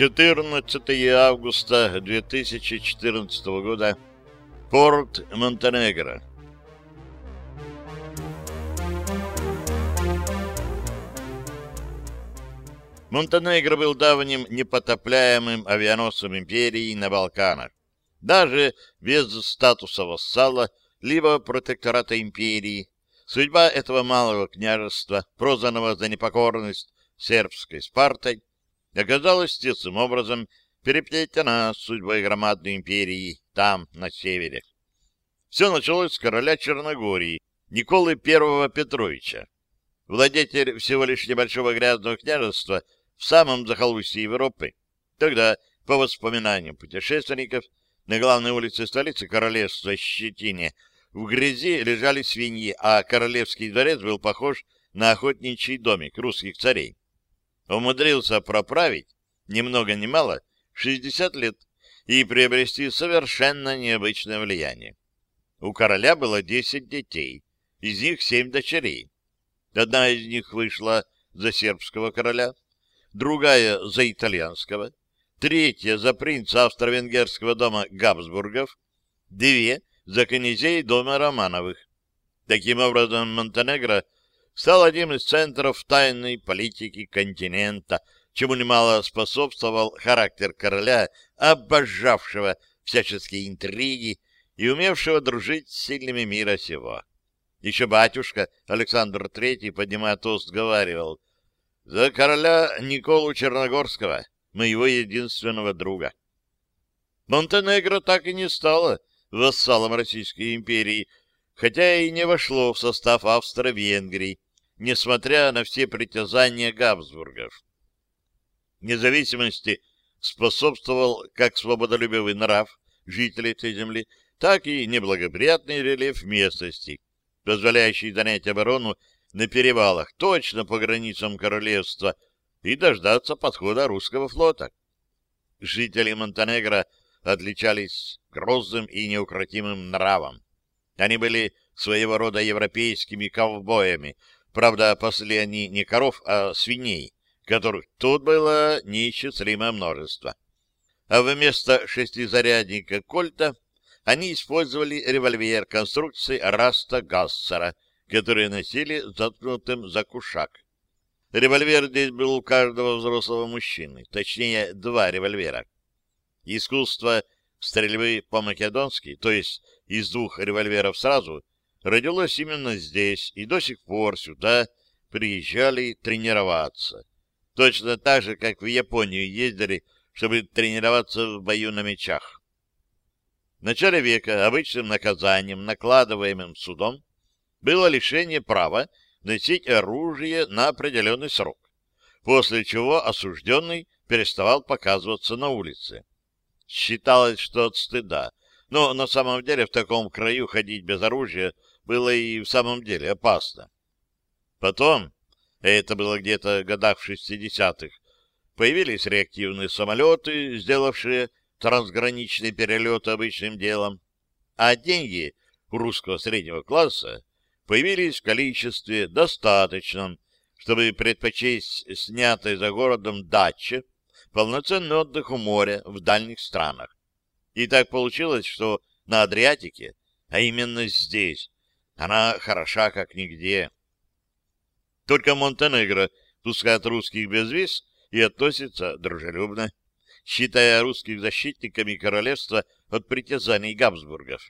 14 августа 2014 года. Порт Монтенегро. Монтенегро был давним непотопляемым авианосцем империи на Балканах. Даже без статуса вассала, либо протектората империи, судьба этого малого княжества, прозванного за непокорность сербской Спартой, оказалась тесным образом переплетена судьбой громадной империи там, на севере. Все началось с короля Черногории, Николы I Петровича. Владетель всего лишь небольшого грязного княжества в самом захолустье Европы. Тогда, по воспоминаниям путешественников, на главной улице столицы королевства Щетине в грязи лежали свиньи, а королевский дворец был похож на охотничий домик русских царей умудрился проправить ни много ни мало 60 лет и приобрести совершенно необычное влияние. У короля было 10 детей, из них 7 дочерей. Одна из них вышла за сербского короля, другая за итальянского, третья за принца австро-венгерского дома Габсбургов, две за князей дома Романовых. Таким образом, Монтенегро — стал одним из центров тайной политики континента, чему немало способствовал характер короля, обожавшего всяческие интриги и умевшего дружить с сильными мира сего. Еще батюшка Александр III, поднимая тост, говаривал «За короля Николу Черногорского, моего единственного друга». Монтенегро так и не стало вассалом Российской империи, хотя и не вошло в состав Австро-Венгрии, несмотря на все притязания Габсбургов. Независимости способствовал как свободолюбивый нрав жителей этой земли, так и неблагоприятный рельеф местности, позволяющий занять оборону на перевалах точно по границам королевства и дождаться подхода русского флота. Жители Монтенегро отличались грозным и неукротимым нравом. Они были своего рода европейскими ковбоями, Правда, пасли они не коров, а свиней, которых тут было неисчислимое множество. А вместо шестизарядника «Кольта» они использовали револьвер конструкции Раста Гассера, который носили заткнутым за кушак. Револьвер здесь был у каждого взрослого мужчины, точнее, два револьвера. Искусство стрельбы по-македонски, то есть из двух револьверов сразу, родилось именно здесь, и до сих пор сюда приезжали тренироваться. Точно так же, как в Японию ездили, чтобы тренироваться в бою на мечах. В начале века обычным наказанием, накладываемым судом, было лишение права носить оружие на определенный срок, после чего осужденный переставал показываться на улице. Считалось, что от стыда, но на самом деле в таком краю ходить без оружия было и в самом деле опасно. Потом, это было где-то в годах 60-х, появились реактивные самолеты, сделавшие трансграничный перелет обычным делом, а деньги у русского среднего класса появились в количестве достаточном, чтобы предпочесть снятой за городом даче полноценный отдых у моря в дальних странах. И так получилось, что на Адриатике, а именно здесь, она хороша как нигде. Только Монтенегро пускает русских без виз и относится дружелюбно, считая русских защитниками королевства от притязаний Габсбургов.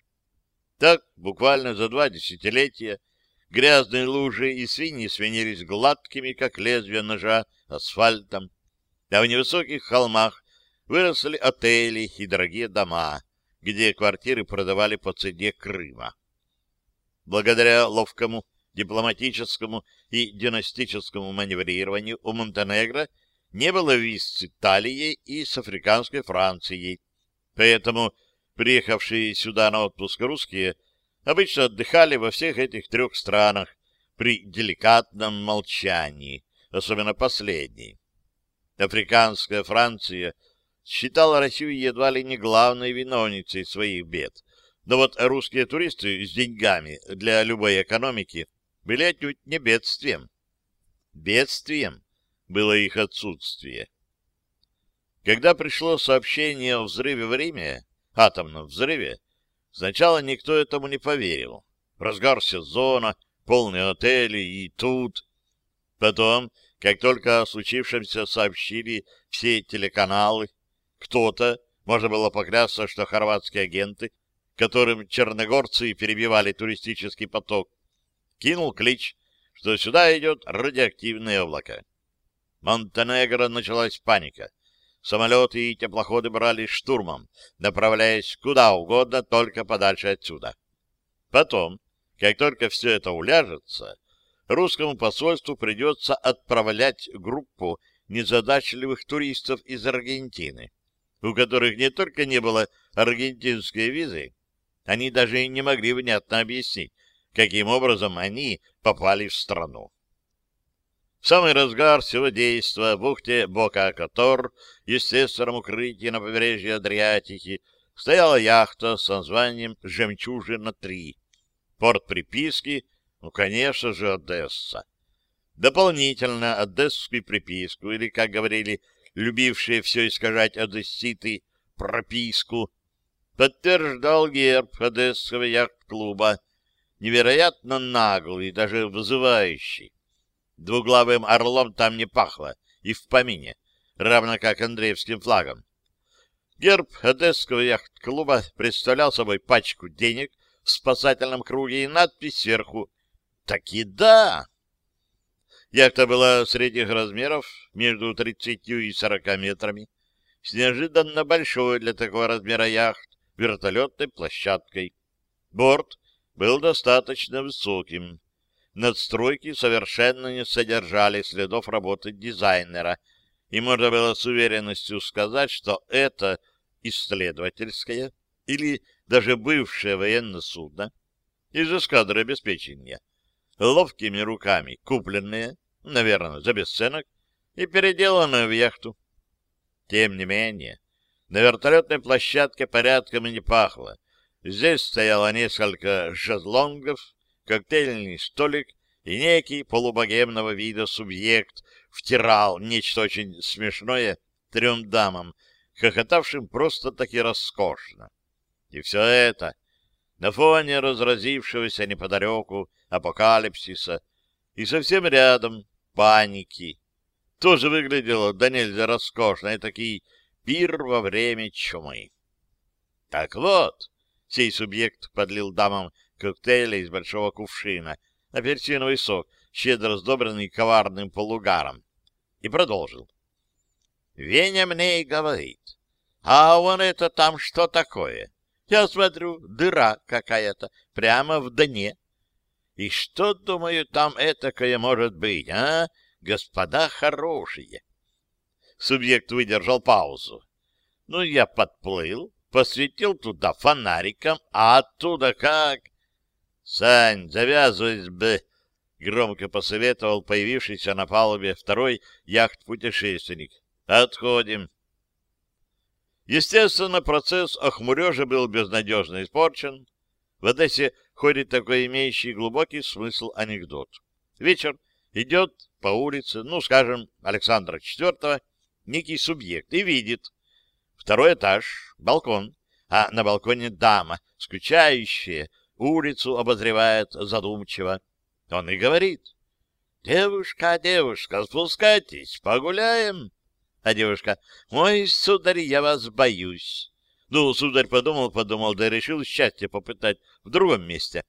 Так, буквально за два десятилетия, грязные лужи и свиньи свинились гладкими, как лезвие ножа, асфальтом, а в невысоких холмах выросли отели и дорогие дома, где квартиры продавали по цене Крыма. Благодаря ловкому дипломатическому и династическому маневрированию у Монтенегро не было виз с Италией и с африканской Францией, поэтому приехавшие сюда на отпуск русские обычно отдыхали во всех этих трех странах при деликатном молчании, особенно последней. Африканская Франция считала Россию едва ли не главной виновницей своих бед, но вот русские туристы с деньгами для любой экономики были отнюдь не бедствием. Бедствием было их отсутствие. Когда пришло сообщение о взрыве в Риме, атомном взрыве, сначала никто этому не поверил. Разгар сезона, полные отели и тут. Потом, как только о случившемся сообщили все телеканалы, кто-то, можно было поклясться, что хорватские агенты, которым черногорцы перебивали туристический поток, кинул клич, что сюда идет радиоактивное облако. Монтенегро началась паника. Самолеты и теплоходы брали штурмом, направляясь куда угодно, только подальше отсюда. Потом, как только все это уляжется, русскому посольству придется отправлять группу незадачливых туристов из Аргентины, у которых не только не было аргентинской визы, они даже и не могли внятно объяснить, каким образом они попали в страну. В самый разгар всего действа в бухте Бока-Котор, естественном укрытии на побережье Адриатики, стояла яхта с названием «Жемчужина-3». Порт приписки, ну, конечно же, Одесса. Дополнительно одесскую приписку, или, как говорили любившие все искажать одесситы, прописку, подтверждал герб Одесского яхт-клуба, невероятно наглый, даже вызывающий. Двуглавым орлом там не пахло, и в помине, равно как Андреевским флагом. Герб Одесского яхт-клуба представлял собой пачку денег в спасательном круге и надпись сверху «Таки да!». Яхта была средних размеров, между 30 и 40 метрами, с неожиданно большой для такого размера яхт вертолетной площадкой. Борт был достаточно высоким. Надстройки совершенно не содержали следов работы дизайнера, и можно было с уверенностью сказать, что это исследовательское или даже бывшее военное судно из эскадры обеспечения, ловкими руками купленные, наверное, за бесценок, и переделанное в яхту. Тем не менее, на вертолетной площадке порядком и не пахло. Здесь стояло несколько шезлонгов, коктейльный столик, и некий полубогемного вида субъект втирал нечто очень смешное трем дамам, хохотавшим просто-таки роскошно. И все это на фоне разразившегося неподалеку апокалипсиса и совсем рядом паники. Тоже выглядело да нельзя роскошно, и такие пир во время чумы. Так вот, сей субъект подлил дамам коктейля из большого кувшина, апельсиновый сок, щедро сдобренный коварным полугаром, и продолжил. Веня мне и говорит, а вон это там что такое? Я смотрю, дыра какая-то, прямо в дне. И что, думаю, там этакое может быть, а, господа хорошие? Субъект выдержал паузу. Ну, я подплыл, посветил туда фонариком, а оттуда как... Сань, завязывай бы, громко посоветовал появившийся на палубе второй яхт-путешественник. Отходим. Естественно, процесс охмурежа был безнадежно испорчен. В Одессе ходит такой имеющий глубокий смысл анекдот. Вечер идет по улице, ну, скажем, Александра IV, некий субъект и видит. Второй этаж, балкон, а на балконе дама, скучающая, улицу обозревает задумчиво. Он и говорит. «Девушка, девушка, спускайтесь, погуляем». А девушка, «Ой, сударь, я вас боюсь». Ну, сударь подумал, подумал, да решил счастье попытать в другом месте.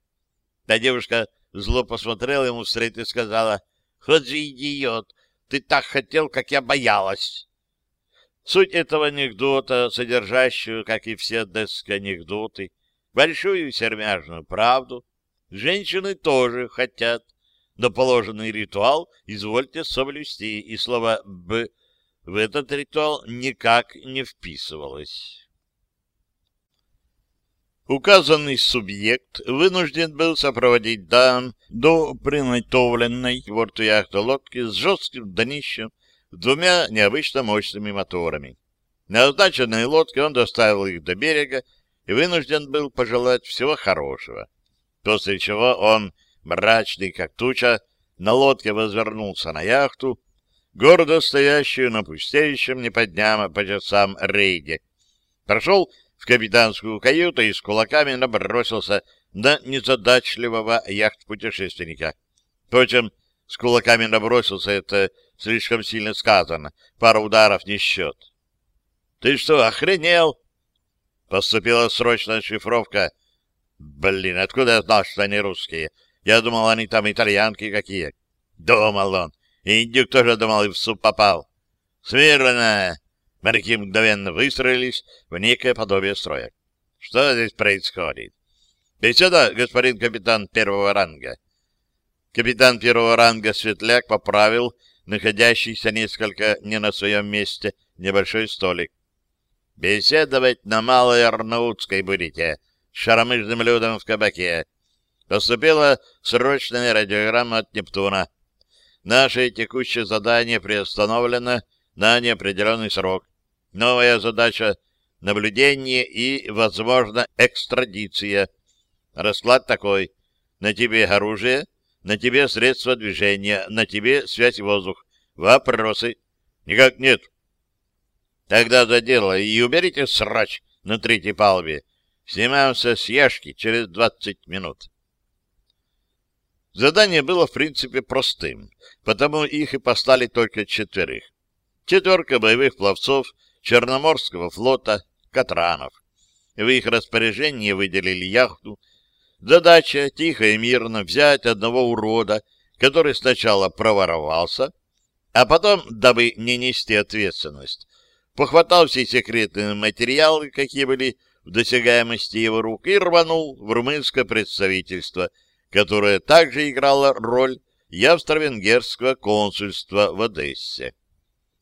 А девушка зло посмотрела ему вслед и сказала, «Вот же идиот, ты так хотел, как я боялась». Суть этого анекдота, содержащую, как и все одесские анекдоты, большую сермяжную правду, женщины тоже хотят, но положенный ритуал извольте соблюсти, и слово «б» в этот ритуал никак не вписывалось. Указанный субъект вынужден был сопроводить дам до приготовленной в лодки с жестким днищем двумя необычно мощными моторами. На означенной лодке он доставил их до берега и вынужден был пожелать всего хорошего. После чего он, мрачный как туча, на лодке возвернулся на яхту, гордо стоящую на пустеющем не по дням, а по часам рейде. Прошел в капитанскую каюту и с кулаками набросился на незадачливого яхт-путешественника. Впрочем, с кулаками набросился, это слишком сильно сказано. Пара ударов не счет. — Ты что, охренел? Поступила срочная шифровка. Блин, откуда я знал, что они русские? Я думал, они там итальянки какие. Думал он. Индюк тоже думал и в суп попал. Смирно! Моряки мгновенно выстроились в некое подобие строя. Что здесь происходит? Беседа, господин капитан первого ранга. Капитан первого ранга Светляк поправил находящийся несколько не на своем месте небольшой столик. Беседовать на Малой Арнаутской будете, с шаромыжным людом в кабаке. Поступила срочная радиограмма от Нептуна. Наше текущее задание приостановлено на неопределенный срок. Новая задача — наблюдение и, возможно, экстрадиция. Расклад такой. На тебе оружие, на тебе средства движения, на тебе связь воздух. Вопросы? Никак нет. Тогда за дело и уберите срач на третьей палубе. Снимаемся с яшки через двадцать минут. Задание было, в принципе, простым, потому их и послали только четверых. Четверка боевых пловцов Черноморского флота «Катранов». В их распоряжении выделили яхту. Задача — тихо и мирно взять одного урода, который сначала проворовался, а потом, дабы не нести ответственность, похватал все секретные материалы, какие были в досягаемости его рук, и рванул в румынское представительство, которое также играло роль явстро-венгерского консульства в Одессе.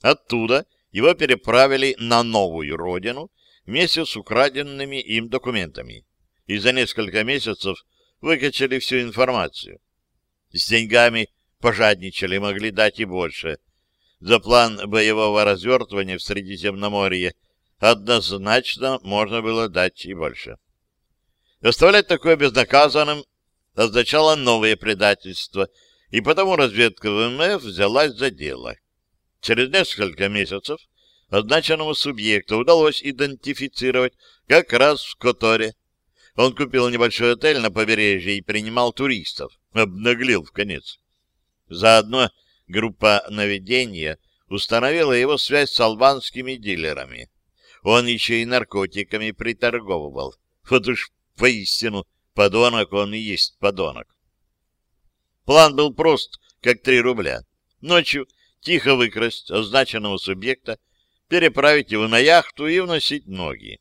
Оттуда его переправили на новую родину вместе с украденными им документами и за несколько месяцев выкачали всю информацию. С деньгами пожадничали, могли дать и больше — за план боевого развертывания в Средиземноморье однозначно можно было дать и больше. Оставлять такое безнаказанным означало новое предательство, и потому разведка ВМФ взялась за дело. Через несколько месяцев означенному субъекту удалось идентифицировать как раз в Которе. Он купил небольшой отель на побережье и принимал туристов. Обнаглел в конец. Заодно группа наведения установила его связь с албанскими дилерами. Он еще и наркотиками приторговывал. Вот уж поистину подонок он и есть подонок. План был прост, как три рубля. Ночью тихо выкрасть означенного субъекта, переправить его на яхту и вносить ноги.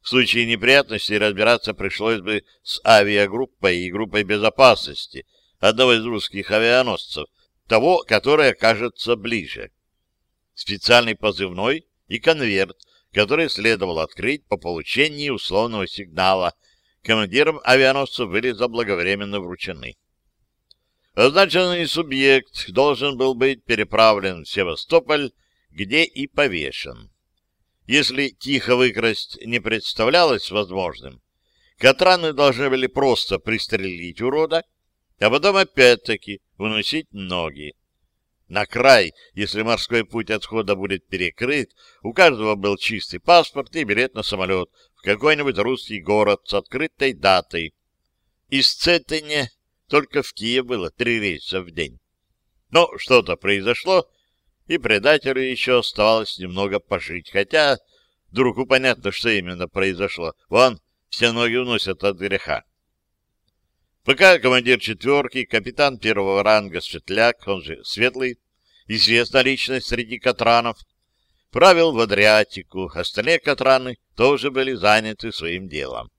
В случае неприятностей разбираться пришлось бы с авиагруппой и группой безопасности одного из русских авианосцев, того, которое окажется ближе. Специальный позывной и конверт, который следовало открыть по получении условного сигнала, командирам авианосцев были заблаговременно вручены. Означенный субъект должен был быть переправлен в Севастополь, где и повешен. Если тихо выкрасть не представлялось возможным, Катраны должны были просто пристрелить урода, а потом опять-таки уносить ноги. На край, если морской путь отхода будет перекрыт, у каждого был чистый паспорт и билет на самолет в какой-нибудь русский город с открытой датой. Из Цетене только в Киев было три рейса в день. Но что-то произошло, и предателю еще оставалось немного пожить, хотя другу понятно, что именно произошло. Вон, все ноги уносят от греха. Пока командир четверки, капитан первого ранга Светляк, он же Светлый, известная личность среди катранов, правил в Адриатику, остальные катраны тоже были заняты своим делом.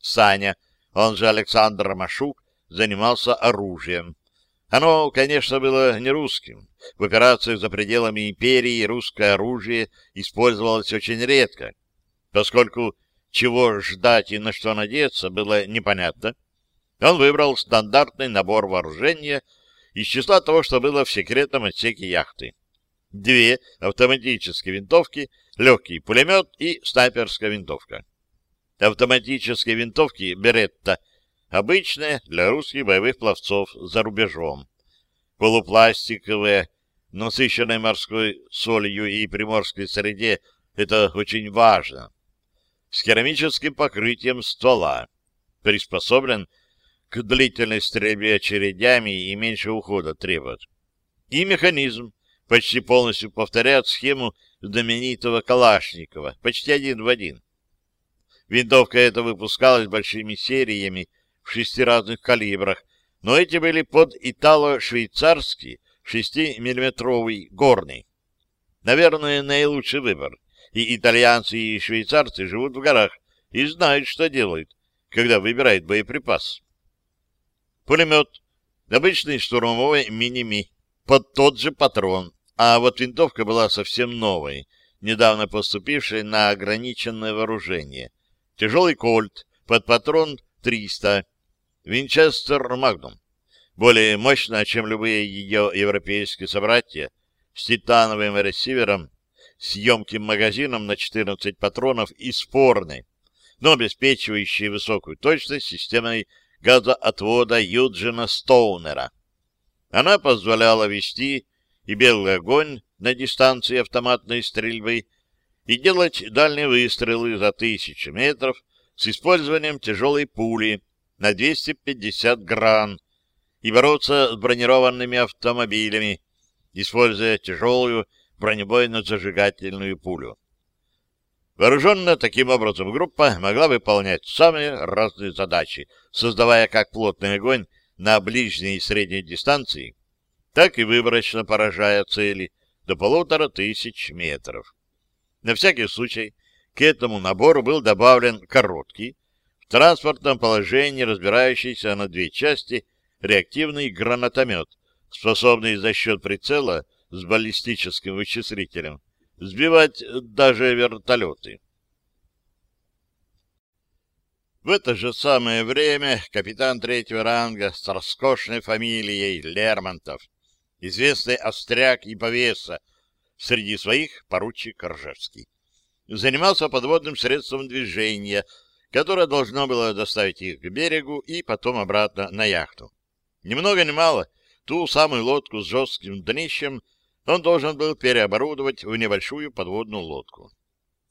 Саня, он же Александр Машук, занимался оружием. Оно, конечно, было не русским. В операциях за пределами империи русское оружие использовалось очень редко, поскольку чего ждать и на что надеяться было непонятно. Он выбрал стандартный набор вооружения из числа того, что было в секретном отсеке яхты. Две автоматические винтовки, легкий пулемет и снайперская винтовка. Автоматические винтовки «Беретта» обычные для русских боевых пловцов за рубежом. Полупластиковые насыщенной морской солью и приморской среде это очень важно. С керамическим покрытием ствола. Приспособлен к длительной стрельбе очередями и меньше ухода требует. И механизм почти полностью повторяет схему знаменитого Калашникова, почти один в один. Винтовка эта выпускалась большими сериями в шести разных калибрах, но эти были под итало-швейцарский 6-миллиметровый горный. Наверное, наилучший выбор. И итальянцы, и швейцарцы живут в горах и знают, что делают, когда выбирают боеприпас. Пулемет. Обычный штурмовой мини-ми. Под тот же патрон. А вот винтовка была совсем новой, недавно поступившей на ограниченное вооружение. Тяжелый кольт под патрон 300. Винчестер Магнум более мощная, чем любые ее европейские собратья, с титановым ресивером, с емким магазином на 14 патронов и спорной, но обеспечивающей высокую точность системой газоотвода Юджина Стоунера. Она позволяла вести и белый огонь на дистанции автоматной стрельбы и делать дальние выстрелы за тысячи метров с использованием тяжелой пули на 250 гран и бороться с бронированными автомобилями, используя тяжелую бронебойно-зажигательную пулю. Вооруженная таким образом группа могла выполнять самые разные задачи, создавая как плотный огонь на ближней и средней дистанции, так и выборочно поражая цели до полутора тысяч метров. На всякий случай к этому набору был добавлен короткий, транспортном положении разбирающийся на две части реактивный гранатомет, способный за счет прицела с баллистическим вычислителем сбивать даже вертолеты. В это же самое время капитан третьего ранга с роскошной фамилией Лермонтов, известный остряк и повеса, среди своих поручик Ржевский, занимался подводным средством движения, которое должно было доставить их к берегу и потом обратно на яхту. Ни много ни мало, ту самую лодку с жестким днищем он должен был переоборудовать в небольшую подводную лодку.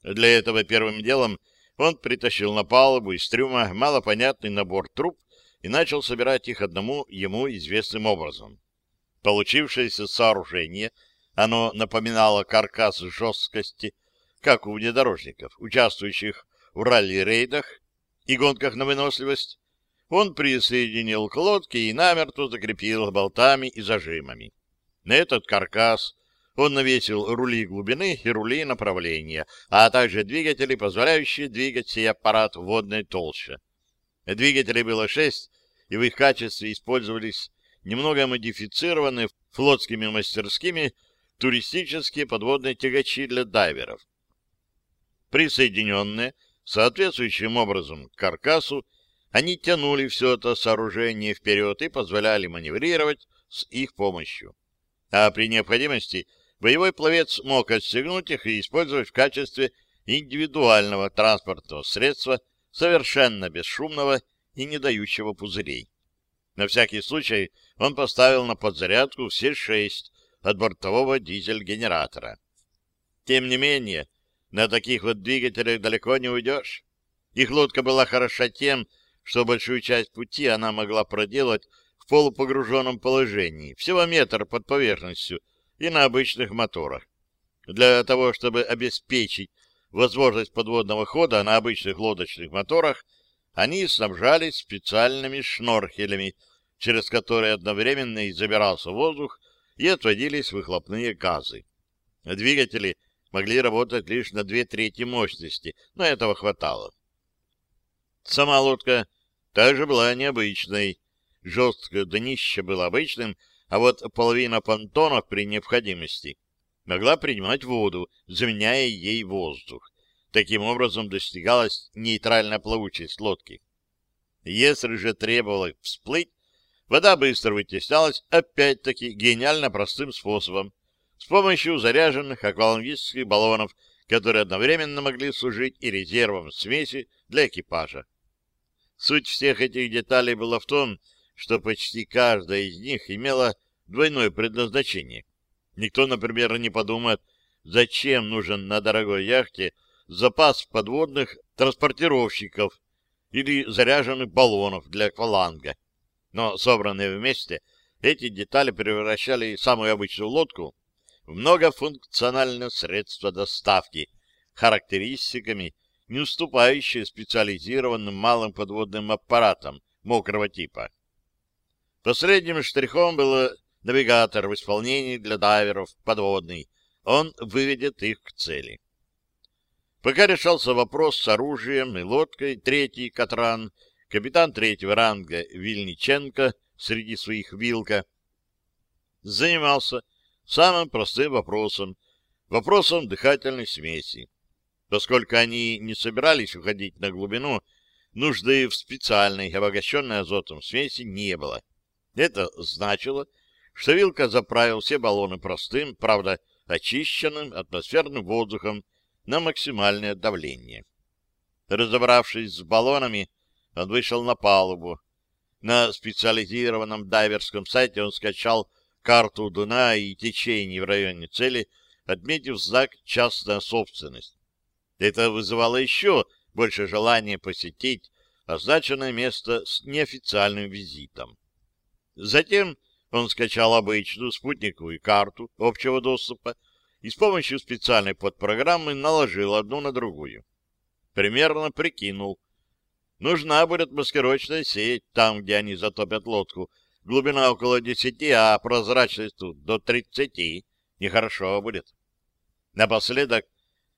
Для этого первым делом он притащил на палубу из трюма малопонятный набор труб и начал собирать их одному ему известным образом. Получившееся сооружение, оно напоминало каркас жесткости, как у внедорожников, участвующих в ралли-рейдах и гонках на выносливость, он присоединил к лодке и намертво закрепил болтами и зажимами. На этот каркас он навесил рули глубины и рули направления, а также двигатели, позволяющие двигать сей аппарат в водной толще. Двигателей было шесть, и в их качестве использовались немного модифицированные флотскими мастерскими туристические подводные тягачи для дайверов. Присоединенные соответствующим образом к каркасу они тянули все это сооружение вперед и позволяли маневрировать с их помощью. А при необходимости боевой пловец мог отстегнуть их и использовать в качестве индивидуального транспортного средства, совершенно бесшумного и не дающего пузырей. На всякий случай он поставил на подзарядку все шесть от бортового дизель-генератора. Тем не менее, на таких вот двигателях далеко не уйдешь. Их лодка была хороша тем, что большую часть пути она могла проделать в полупогруженном положении, всего метр под поверхностью и на обычных моторах. Для того, чтобы обеспечить возможность подводного хода на обычных лодочных моторах, они снабжались специальными шнорхелями, через которые одновременно и забирался воздух и отводились выхлопные газы. Двигатели могли работать лишь на две трети мощности, но этого хватало. Сама лодка также была необычной. Жесткое днище было обычным, а вот половина понтонов при необходимости могла принимать воду, заменяя ей воздух. Таким образом достигалась нейтральная плавучесть лодки. Если же требовалось всплыть, вода быстро вытеснялась, опять-таки гениально простым способом, с помощью заряженных аквалангических баллонов, которые одновременно могли служить и резервом смеси для экипажа. Суть всех этих деталей была в том, что почти каждая из них имела двойное предназначение. Никто, например, не подумает, зачем нужен на дорогой яхте запас подводных транспортировщиков или заряженных баллонов для акваланга. Но собранные вместе, эти детали превращали самую обычную лодку многофункциональное средство доставки, характеристиками, не уступающие специализированным малым подводным аппаратам мокрого типа. Последним штрихом был навигатор в исполнении для дайверов подводный. Он выведет их к цели. Пока решался вопрос с оружием и лодкой, третий Катран, капитан третьего ранга Вильниченко среди своих Вилка, занимался самым простым вопросом, вопросом дыхательной смеси. Поскольку они не собирались уходить на глубину, нужды в специальной, обогащенной азотом смеси не было. Это значило, что Вилка заправил все баллоны простым, правда, очищенным атмосферным воздухом на максимальное давление. Разобравшись с баллонами, он вышел на палубу. На специализированном дайверском сайте он скачал карту Дуна и течений в районе цели, отметив знак «частная собственность». Это вызывало еще больше желания посетить означенное место с неофициальным визитом. Затем он скачал обычную спутниковую карту общего доступа и с помощью специальной подпрограммы наложил одну на другую. Примерно прикинул. Нужна будет маскировочная сеть там, где они затопят лодку. Глубина около десяти, а прозрачность тут до тридцати. Нехорошо будет. Напоследок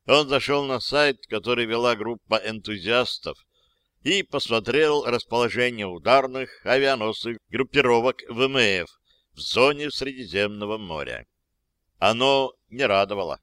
он зашел на сайт, который вела группа энтузиастов, и посмотрел расположение ударных авианосных группировок ВМФ в зоне Средиземного моря. Оно не радовало.